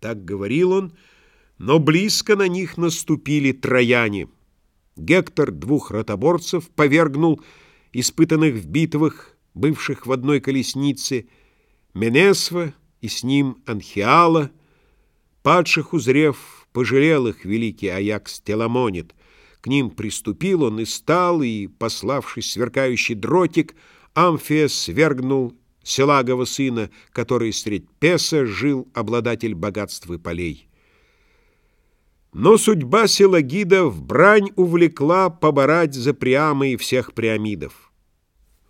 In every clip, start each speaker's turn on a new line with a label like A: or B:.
A: Так говорил он, но близко на них наступили трояне. Гектор двух ротоборцев повергнул, испытанных в битвах, бывших в одной колеснице, Менесва и с ним Анхиала, падших узрев, пожалел их великий Аякс Теламонит. К ним приступил он и стал, и, пославший сверкающий дротик, Амфия свергнул Селагова сына, который средь Песа жил обладатель богатств и полей. Но судьба Селагида в брань увлекла поборать за и всех Приамидов.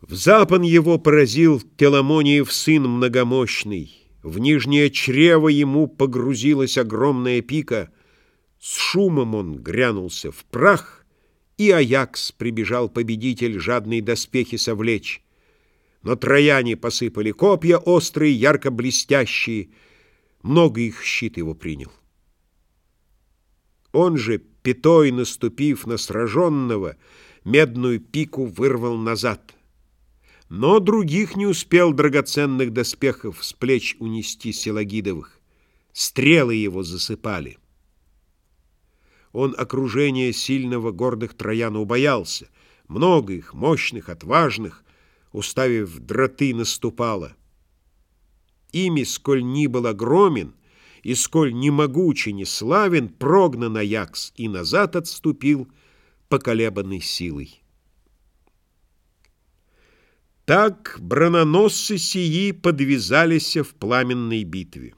A: В запан его поразил Теламониев сын многомощный, в нижнее чрево ему погрузилась огромная пика, с шумом он грянулся в прах, и Аякс прибежал победитель жадные доспехи совлечь. Но трояне посыпали копья острые, ярко блестящие. Много их щит его принял. Он же, пятой наступив на сраженного, медную пику вырвал назад. Но других не успел драгоценных доспехов с плеч унести Силагидовых. Стрелы его засыпали. Он окружения сильного гордых троян убоялся. Много их, мощных, отважных, уставив дроты, наступала. Ими, сколь ни был огромен, и сколь не могуче, не славен, прогнан Аякс и назад отступил поколебанной силой. Так брононосцы сии подвязались в пламенной битве.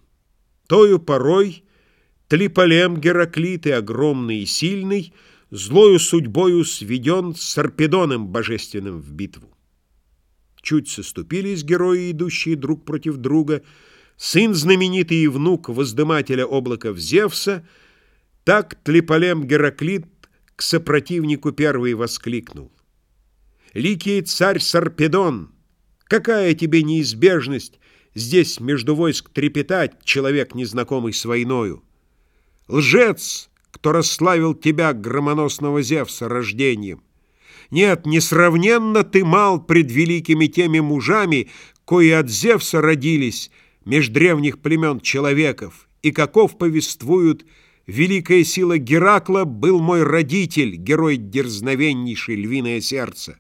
A: Тою порой Тлиполем Гераклиты, огромный и сильный, злою судьбою сведен с Сарпедоном божественным в битву. Чуть соступились герои, идущие друг против друга, сын знаменитый и внук воздымателя облаков Зевса, так Тлиполем Гераклит к сопротивнику первый воскликнул. «Ликий царь Сарпедон, какая тебе неизбежность здесь между войск трепетать, человек, незнакомый с войною? Лжец, кто расславил тебя, громоносного Зевса, рождением!» Нет, несравненно ты мал пред великими теми мужами, кои от Зевса родились, меж древних племен человеков, и каков повествуют, великая сила Геракла был мой родитель, герой дерзновеннейший львиное сердце.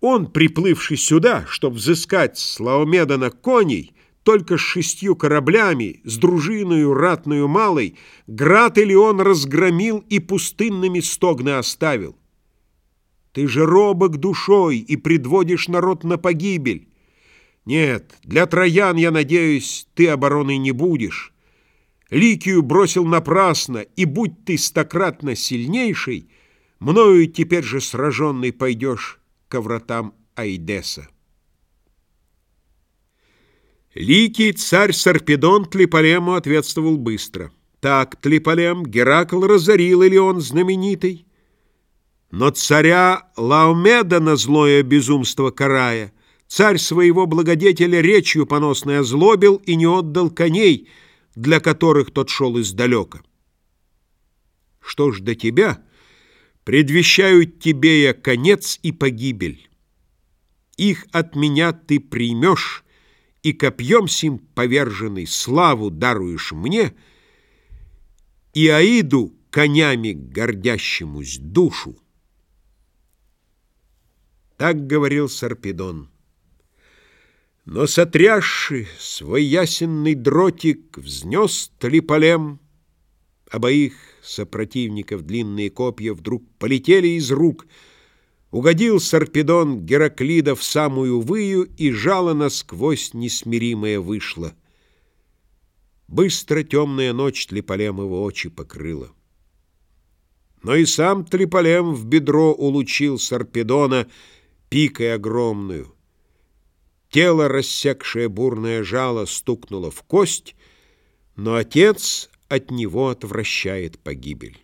A: Он, приплывший сюда, чтоб взыскать с Лаомедана коней, только с шестью кораблями, с дружиною ратную малой, град или он разгромил и пустынными стогны оставил. Ты же робок душой и предводишь народ на погибель. Нет, для троян, я надеюсь, ты обороной не будешь. Ликию бросил напрасно, и будь ты стократно сильнейший, мною теперь же сраженный пойдешь ко вратам Айдеса. Ликий царь Сарпедон Тлиполему ответствовал быстро. Так, Тлиполем, Геракл разорил или он знаменитый? Но царя Лаомеда на злое безумство карая, царь своего благодетеля речью поносной озлобил и не отдал коней, для которых тот шел издалека. Что ж до тебя, предвещают тебе я конец и погибель. Их от меня ты примешь, и копьем сим поверженный славу даруешь мне, и Аиду конями гордящемусь душу. Так говорил Сарпедон. Но сотрясший свой ясенный дротик взнес Талиполем. Обоих сопротивников длинные копья вдруг полетели из рук. Угодил Сарпедон Гераклида в самую выю, и жало насквозь несмиримое вышло. Быстро темная ночь Тлиполем очи покрыла. Но и сам Тлиполем в бедро улучил Сарпедона — пикой огромную. Тело, рассекшее бурное жало, стукнуло в кость, но отец от него отвращает погибель.